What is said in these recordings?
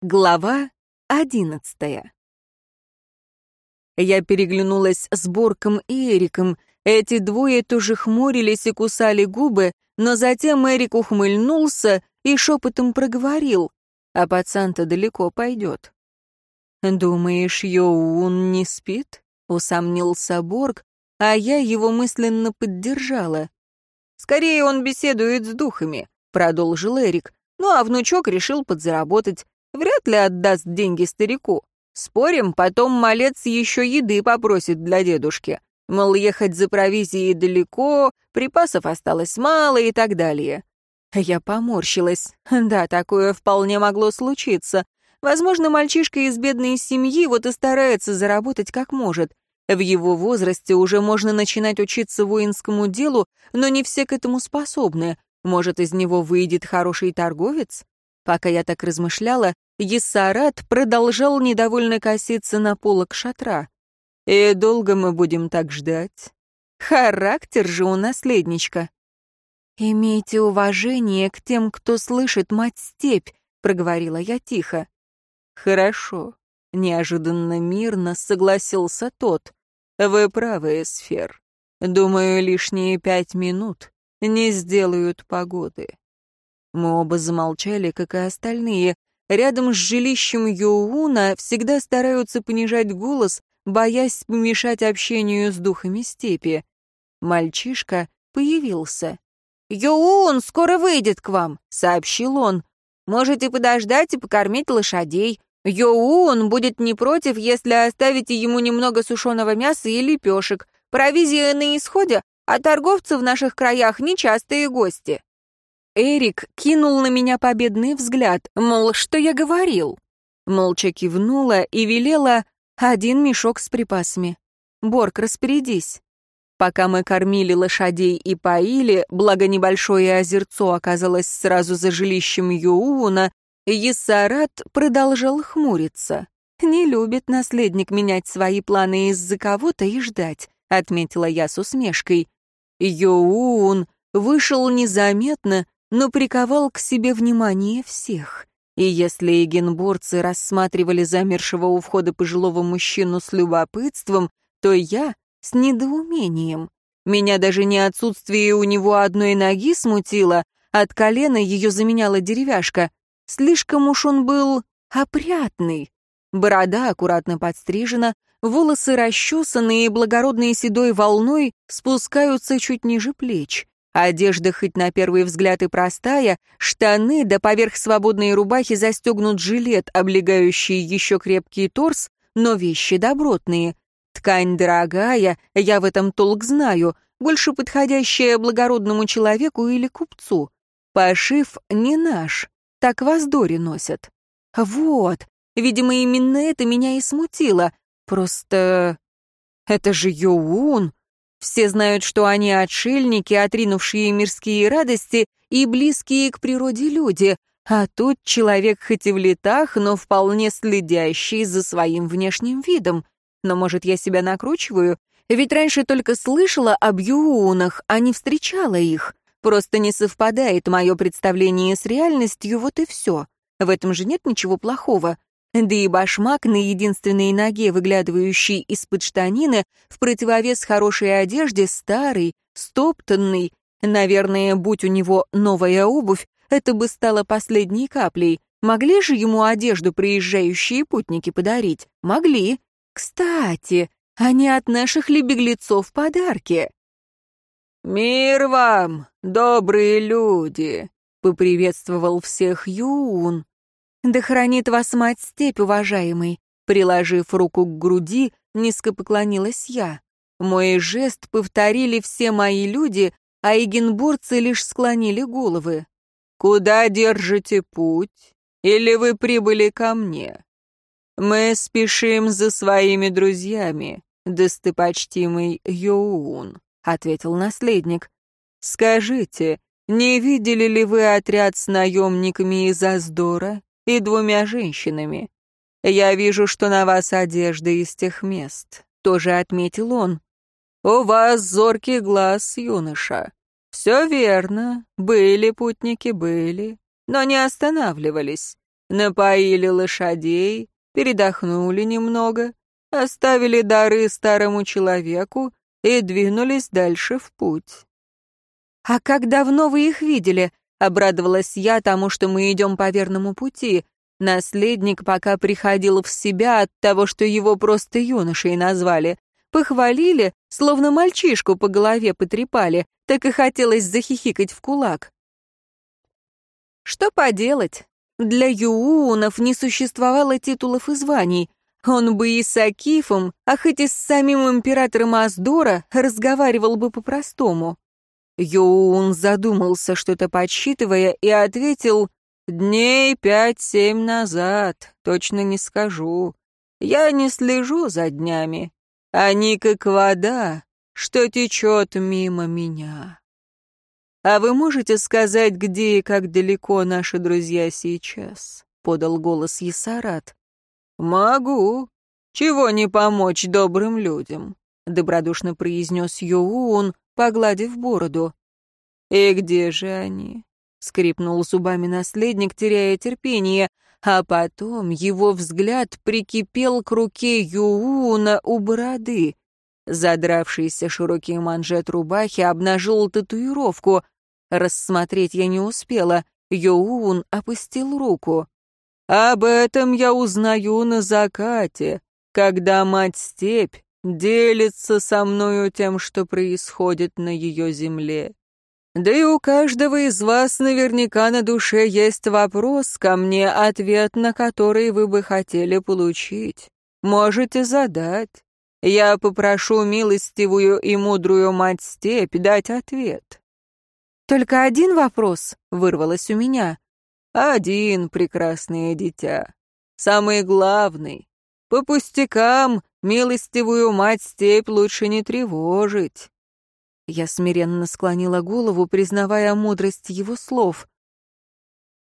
Глава одиннадцатая. Я переглянулась с Борком и Эриком. Эти двое тоже хмурились и кусали губы, но затем Эрик ухмыльнулся и шепотом проговорил, а пацан-то далеко пойдет. «Думаешь, Йоун не спит?» — усомнился Борг, а я его мысленно поддержала. «Скорее он беседует с духами», — продолжил Эрик. «Ну а внучок решил подзаработать. Вряд ли отдаст деньги старику. Спорим, потом малец еще еды попросит для дедушки. Мол, ехать за провизией далеко, припасов осталось мало и так далее. Я поморщилась. Да, такое вполне могло случиться. Возможно, мальчишка из бедной семьи вот и старается заработать как может. В его возрасте уже можно начинать учиться воинскому делу, но не все к этому способны. Может, из него выйдет хороший торговец? Пока я так размышляла, Ессарат продолжал недовольно коситься на полок шатра. «И долго мы будем так ждать? Характер же у наследничка». «Имейте уважение к тем, кто слышит мать-степь», — проговорила я тихо. «Хорошо», — неожиданно мирно согласился тот. «Вы правы, Сфер. Думаю, лишние пять минут не сделают погоды». Мы оба замолчали, как и остальные. Рядом с жилищем Йоуна всегда стараются понижать голос, боясь помешать общению с духами степи. Мальчишка появился. «Йоун скоро выйдет к вам», — сообщил он. «Можете подождать и покормить лошадей. Йоун будет не против, если оставите ему немного сушеного мяса и лепешек. Провизия на исходе, а торговцы в наших краях нечастые гости». Эрик кинул на меня победный взгляд, мол, что я говорил. Молча кивнула и велела один мешок с припасами. «Борг, распорядись». Пока мы кормили лошадей и поили, благо небольшое озерцо оказалось сразу за жилищем Юуна, Ессарат продолжал хмуриться. «Не любит наследник менять свои планы из-за кого-то и ждать», — отметила я с усмешкой. Йоун вышел незаметно, но приковал к себе внимание всех. И если эгенборцы рассматривали замершего у входа пожилого мужчину с любопытством, то я — с недоумением. Меня даже не отсутствие у него одной ноги смутило, от колена ее заменяла деревяшка. Слишком уж он был опрятный. Борода аккуратно подстрижена, волосы расчесанные и благородной седой волной спускаются чуть ниже плеч. Одежда хоть на первый взгляд и простая, штаны да поверх свободной рубахи застегнут жилет, облегающий еще крепкий торс, но вещи добротные. Ткань дорогая, я в этом толк знаю, больше подходящая благородному человеку или купцу. Пошив не наш, так вас дори носят. Вот, видимо, именно это меня и смутило. Просто... Это же Йоун, все знают, что они отшельники, отринувшие мирские радости и близкие к природе люди, а тут человек хоть и в летах, но вполне следящий за своим внешним видом. Но, может, я себя накручиваю? Ведь раньше только слышала об юунах, а не встречала их. Просто не совпадает мое представление с реальностью, вот и все. В этом же нет ничего плохого. Да и башмак на единственной ноге, выглядывающий из-под штанины, в противовес хорошей одежде, старый, стоптанный. Наверное, будь у него новая обувь, это бы стало последней каплей. Могли же ему одежду приезжающие путники подарить? Могли. Кстати, они от наших ли беглецов подарки? «Мир вам, добрые люди!» — поприветствовал всех Юун. «Да хранит вас мать степь, уважаемый!» Приложив руку к груди, низко поклонилась я. Мой жест повторили все мои люди, а эгенборцы лишь склонили головы. «Куда держите путь? Или вы прибыли ко мне?» «Мы спешим за своими друзьями, достопочтимый Йоун», — ответил наследник. «Скажите, не видели ли вы отряд с наемниками из Аздора и двумя женщинами. Я вижу, что на вас одежда из тех мест», — тоже отметил он. «У вас зоркий глаз, юноша. Все верно, были путники, были, но не останавливались. Напоили лошадей, передохнули немного, оставили дары старому человеку и двинулись дальше в путь. «А как давно вы их видели?» — обрадовалась я тому, что мы идем по верному пути. Наследник пока приходил в себя от того, что его просто юношей назвали. Похвалили, словно мальчишку по голове потрепали, так и хотелось захихикать в кулак. Что поделать? Для юунов не существовало титулов и званий. Он бы и с Акифом, а хоть и с самим императором Аздора, разговаривал бы по-простому. Юун задумался, что-то подсчитывая, и ответил «Дней пять-семь назад, точно не скажу. Я не слежу за днями. Они как вода, что течет мимо меня». «А вы можете сказать, где и как далеко наши друзья сейчас?» — подал голос Есарат. «Могу. Чего не помочь добрым людям?» — добродушно произнес Юун, погладив бороду. «И где же они?» — скрипнул зубами наследник, теряя терпение, а потом его взгляд прикипел к руке Юуна у бороды. Задравшийся широкий манжет рубахи обнажил татуировку. Рассмотреть я не успела. Юун опустил руку. «Об этом я узнаю на закате, когда мать-степь делится со мною тем, что происходит на ее земле. Да и у каждого из вас наверняка на душе есть вопрос ко мне, ответ на который вы бы хотели получить. Можете задать. Я попрошу милостивую и мудрую мать-степь дать ответ. «Только один вопрос?» — вырвалось у меня. «Один, прекрасное дитя. Самый главный. По пустякам милостивую мать-степь лучше не тревожить. Я смиренно склонила голову, признавая мудрость его слов.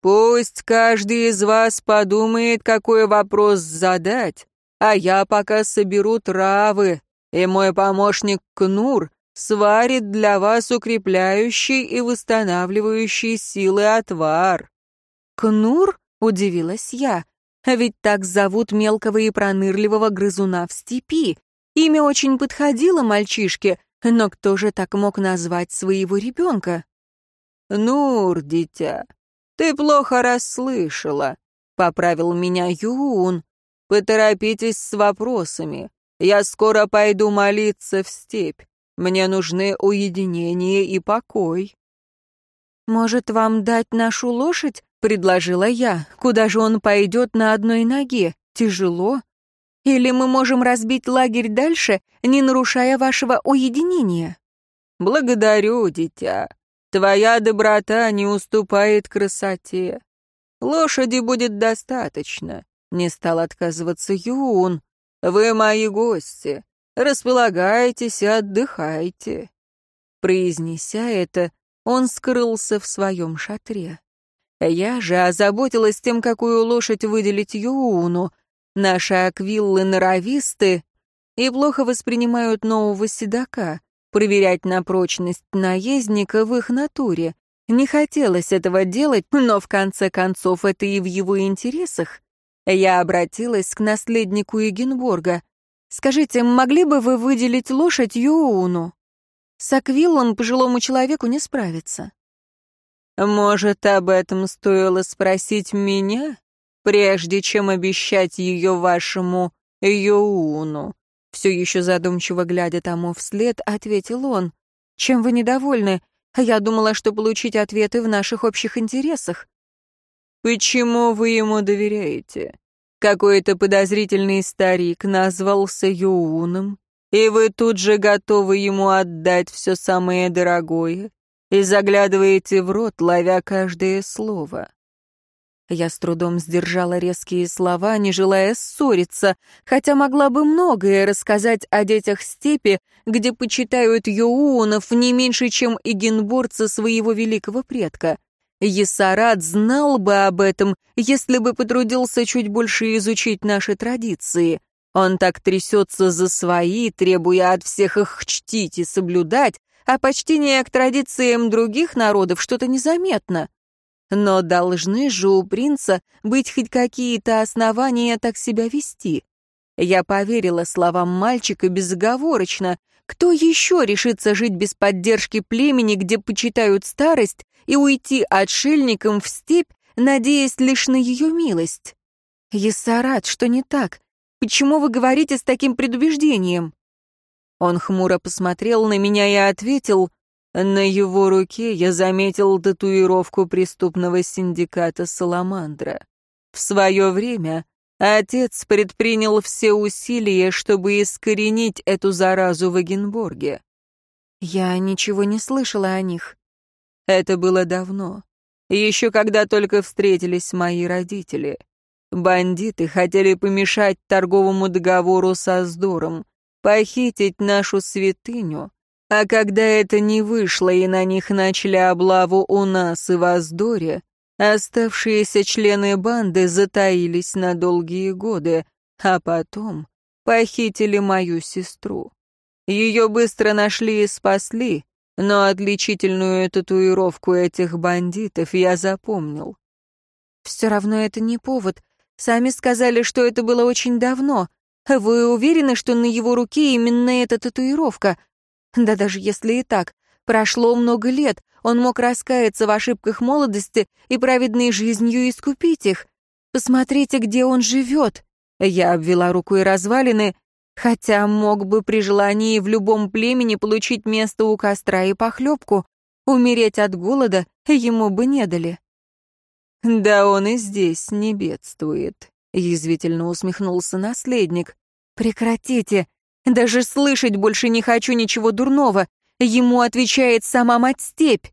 «Пусть каждый из вас подумает, какой вопрос задать, а я пока соберу травы, и мой помощник Кнур сварит для вас укрепляющий и восстанавливающий силы отвар». «Кнур?» — удивилась я. «А ведь так зовут мелкого и пронырливого грызуна в степи. Имя очень подходило мальчишке, но кто же так мог назвать своего ребенка? «Нур, дитя, ты плохо расслышала», — поправил меня Юун. «Поторопитесь с вопросами. Я скоро пойду молиться в степь. Мне нужны уединение и покой». «Может, вам дать нашу лошадь?» — предложила я. «Куда же он пойдет на одной ноге? Тяжело?» Или мы можем разбить лагерь дальше, не нарушая вашего уединения?» «Благодарю, дитя. Твоя доброта не уступает красоте. Лошади будет достаточно», — не стал отказываться Юун. «Вы мои гости. Располагайтесь и отдыхайте». Произнеся это, он скрылся в своем шатре. Я же озаботилась тем, какую лошадь выделить Юуну — Наши аквиллы норовисты и плохо воспринимают нового седока. Проверять на прочность наездника в их натуре. Не хотелось этого делать, но в конце концов это и в его интересах. Я обратилась к наследнику Егенборга. «Скажите, могли бы вы выделить лошадь Юуну?» С Аквиллом пожилому человеку не справиться. «Может, об этом стоило спросить меня?» прежде чем обещать ее вашему Йоуну. Все еще задумчиво глядя тому вслед, ответил он. Чем вы недовольны? Я думала, что получить ответы в наших общих интересах. Почему вы ему доверяете? Какой-то подозрительный старик назвался Юуном, и вы тут же готовы ему отдать все самое дорогое и заглядываете в рот, ловя каждое слово. Я с трудом сдержала резкие слова, не желая ссориться, хотя могла бы многое рассказать о детях степи, где почитают йоунов не меньше, чем игенборцы своего великого предка. Есарат знал бы об этом, если бы потрудился чуть больше изучить наши традиции. Он так трясется за свои, требуя от всех их чтить и соблюдать, а почтение к традициям других народов что-то незаметно. Но должны же у принца быть хоть какие-то основания так себя вести. Я поверила словам мальчика безоговорочно. Кто еще решится жить без поддержки племени, где почитают старость, и уйти отшельником в степь, надеясь лишь на ее милость? Ессарат, что не так? Почему вы говорите с таким предубеждением? Он хмуро посмотрел на меня и ответил, на его руке я заметил татуировку преступного синдиката «Саламандра». В свое время отец предпринял все усилия, чтобы искоренить эту заразу в Эгенборге. Я ничего не слышала о них. Это было давно. Еще когда только встретились мои родители. Бандиты хотели помешать торговому договору со Сдором, похитить нашу святыню, а когда это не вышло и на них начали облаву у нас и в Аздоре, оставшиеся члены банды затаились на долгие годы, а потом похитили мою сестру. Ее быстро нашли и спасли, но отличительную татуировку этих бандитов я запомнил. Все равно это не повод. Сами сказали, что это было очень давно. Вы уверены, что на его руке именно эта татуировка? Да даже если и так, прошло много лет, он мог раскаяться в ошибках молодости и праведной жизнью искупить их. Посмотрите, где он живет. Я обвела рукой развалины, хотя мог бы при желании в любом племени получить место у костра и похлебку. Умереть от голода ему бы не дали. «Да он и здесь не бедствует», — язвительно усмехнулся наследник. «Прекратите! Даже слышать больше не хочу ничего дурного. Ему отвечает сама мать-степь.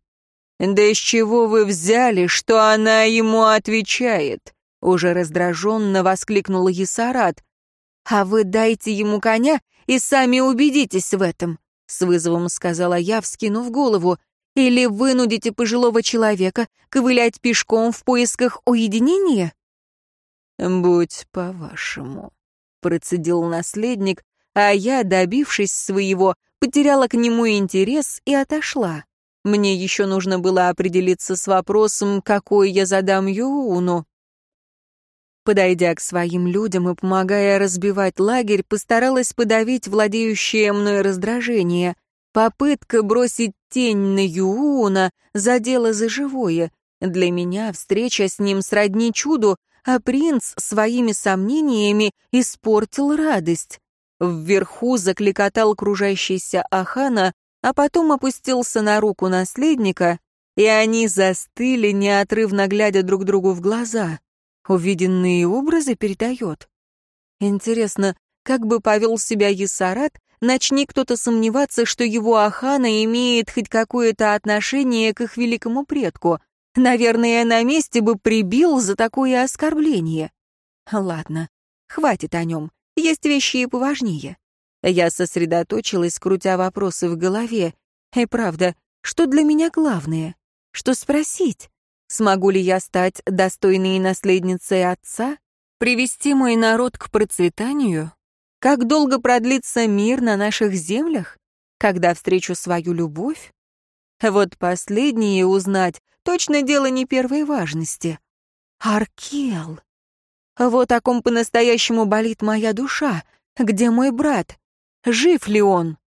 «Да из чего вы взяли, что она ему отвечает?» Уже раздраженно воскликнула Есарат. «А вы дайте ему коня и сами убедитесь в этом», с вызовом сказала я, вскинув голову. «Или вынудите пожилого человека ковылять пешком в поисках уединения?» «Будь по-вашему», — процедил наследник, а я, добившись своего, потеряла к нему интерес и отошла. Мне еще нужно было определиться с вопросом, какой я задам Юуну. Подойдя к своим людям и помогая разбивать лагерь, постаралась подавить владеющее мной раздражение. Попытка бросить тень на Юуна задела за живое. Для меня встреча с ним сродни чуду, а принц своими сомнениями испортил радость. Вверху закликотал кружащийся Ахана, а потом опустился на руку наследника, и они застыли, неотрывно глядя друг другу в глаза. Увиденные образы передает. Интересно, как бы повел себя Есарат, начни кто-то сомневаться, что его Ахана имеет хоть какое-то отношение к их великому предку. Наверное, на месте бы прибил за такое оскорбление. Ладно, хватит о нем. Есть вещи и поважнее. Я сосредоточилась, крутя вопросы в голове. И правда, что для меня главное? Что спросить? Смогу ли я стать достойной наследницей отца? Привести мой народ к процветанию? Как долго продлится мир на наших землях? Когда встречу свою любовь? Вот последнее узнать точно дело не первой важности. Аркел. Вот о ком по-настоящему болит моя душа. Где мой брат? Жив ли он?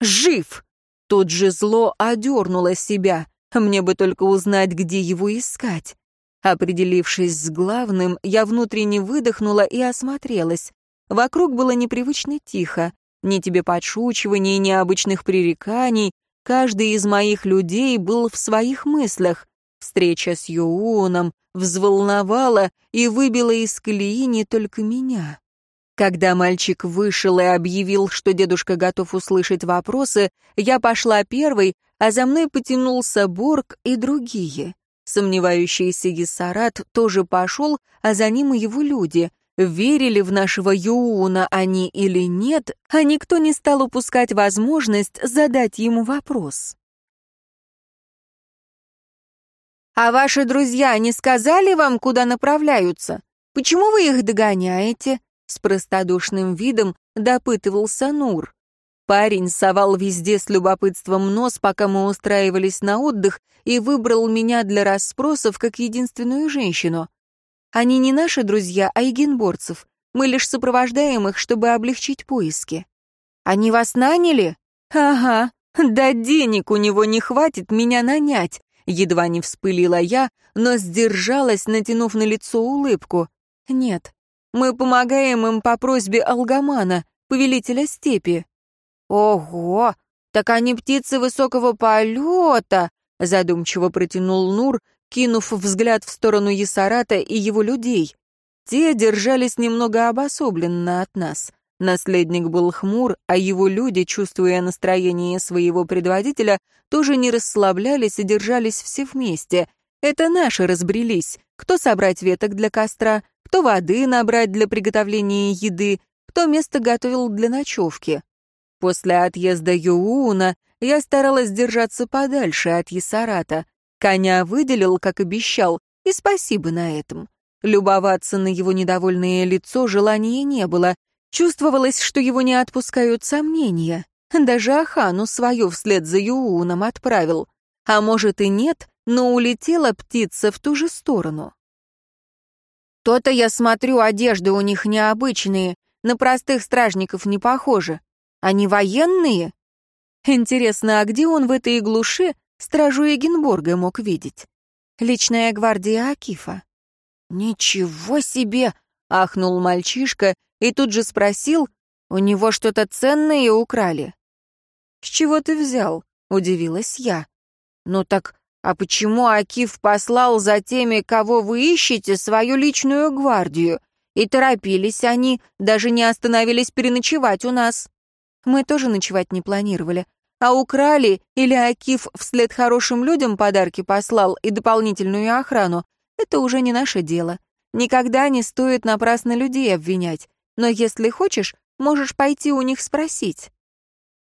Жив! Тут же зло одернуло себя. Мне бы только узнать, где его искать. Определившись с главным, я внутренне выдохнула и осмотрелась. Вокруг было непривычно тихо. Ни тебе подшучиваний, ни обычных пререканий. Каждый из моих людей был в своих мыслях. Встреча с Юуном взволновала и выбила из колеи не только меня. Когда мальчик вышел и объявил, что дедушка готов услышать вопросы, я пошла первой, а за мной потянулся Борг и другие. Сомневающийся Ессарат тоже пошел, а за ним и его люди. Верили в нашего Юуна они или нет, а никто не стал упускать возможность задать ему вопрос. «А ваши друзья не сказали вам, куда направляются? Почему вы их догоняете?» С простодушным видом допытывался Нур. Парень совал везде с любопытством нос, пока мы устраивались на отдых, и выбрал меня для расспросов как единственную женщину. Они не наши друзья, а егенборцев. Мы лишь сопровождаем их, чтобы облегчить поиски. Они вас наняли? Ага. Да денег у него не хватит меня нанять. Едва не вспылила я, но сдержалась, натянув на лицо улыбку. Нет, мы помогаем им по просьбе Алгамана, повелителя степи. «Ого! Так они птицы высокого полета!» задумчиво протянул Нур, кинув взгляд в сторону Есарата и его людей. Те держались немного обособленно от нас. Наследник был хмур, а его люди, чувствуя настроение своего предводителя, тоже не расслаблялись и держались все вместе. Это наши разбрелись. Кто собрать веток для костра, кто воды набрать для приготовления еды, кто место готовил для ночевки. После отъезда Юуна я старалась держаться подальше от Есарата. Коня выделил, как обещал, и спасибо на этом. Любоваться на его недовольное лицо желания не было. Чувствовалось, что его не отпускают сомнения. Даже Ахану свою вслед за Юуном отправил. А может и нет, но улетела птица в ту же сторону. То-то я смотрю, одежды у них необычные, на простых стражников не похожи. Они военные? Интересно, а где он в этой глуши стражу Эгенборга мог видеть? Личная гвардия Акифа. «Ничего себе!» — ахнул мальчишка и тут же спросил, «У него что-то ценное украли?» «С чего ты взял?» — удивилась я. «Ну так, а почему Акиф послал за теми, кого вы ищете, свою личную гвардию? И торопились они, даже не остановились переночевать у нас. Мы тоже ночевать не планировали. А украли или Акиф вслед хорошим людям подарки послал и дополнительную охрану, это уже не наше дело. Никогда не стоит напрасно людей обвинять. Но если хочешь, можешь пойти у них спросить.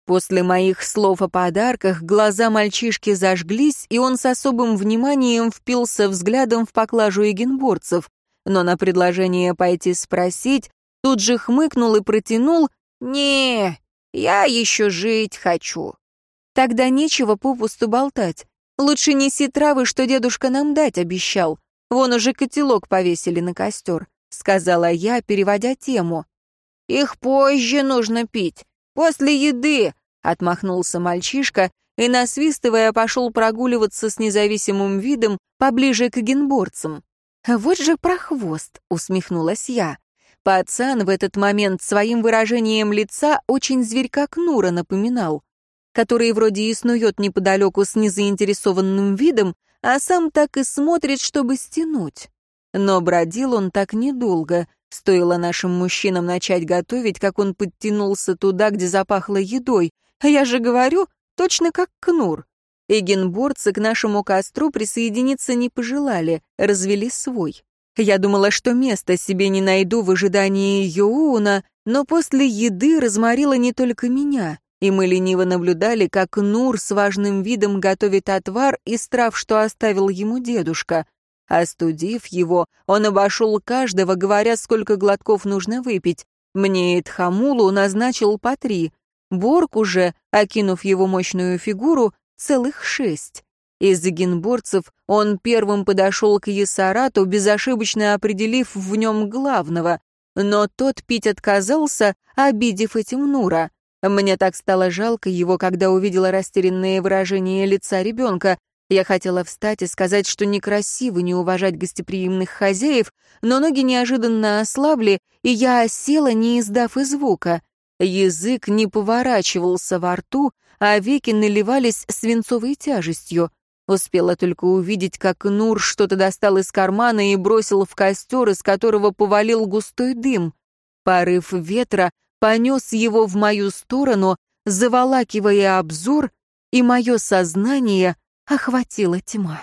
После моих слов о подарках глаза мальчишки зажглись, и он с особым вниманием впился взглядом в поклажу егенборцев, но на предложение пойти спросить тут же хмыкнул и протянул «Не, я еще жить хочу». Тогда нечего попусту болтать. Лучше неси травы, что дедушка нам дать обещал. Вон уже котелок повесили на костер, сказала я, переводя тему. Их позже нужно пить, после еды, отмахнулся мальчишка и, насвистывая, пошел прогуливаться с независимым видом поближе к генборцам. «Вот же прохвост!» — усмехнулась я. Пацан в этот момент своим выражением лица очень зверька Кнура напоминал, который вроде и снует неподалеку с незаинтересованным видом, а сам так и смотрит, чтобы стянуть. Но бродил он так недолго. Стоило нашим мужчинам начать готовить, как он подтянулся туда, где запахло едой. А я же говорю, точно как Кнур. Эгенборцы к нашему костру присоединиться не пожелали, развели свой. Я думала, что места себе не найду в ожидании Йоуна, но после еды разморила не только меня, и мы лениво наблюдали, как Нур с важным видом готовит отвар из трав, что оставил ему дедушка. Остудив его, он обошел каждого, говоря, сколько глотков нужно выпить. Мне Эдхамулу назначил по три. Борг уже, окинув его мощную фигуру, целых шесть. Из генборцев он первым подошел к Есарату, безошибочно определив в нем главного, но тот пить отказался, обидев этим Нура. Мне так стало жалко его, когда увидела растерянное выражение лица ребенка. Я хотела встать и сказать, что некрасиво не уважать гостеприимных хозяев, но ноги неожиданно ослабли, и я осела, не издав и звука. Язык не поворачивался во рту, а веки наливались свинцовой тяжестью. Успела только увидеть, как Нур что-то достал из кармана и бросил в костер, из которого повалил густой дым. Порыв ветра понес его в мою сторону, заволакивая обзор, и мое сознание охватила тьма.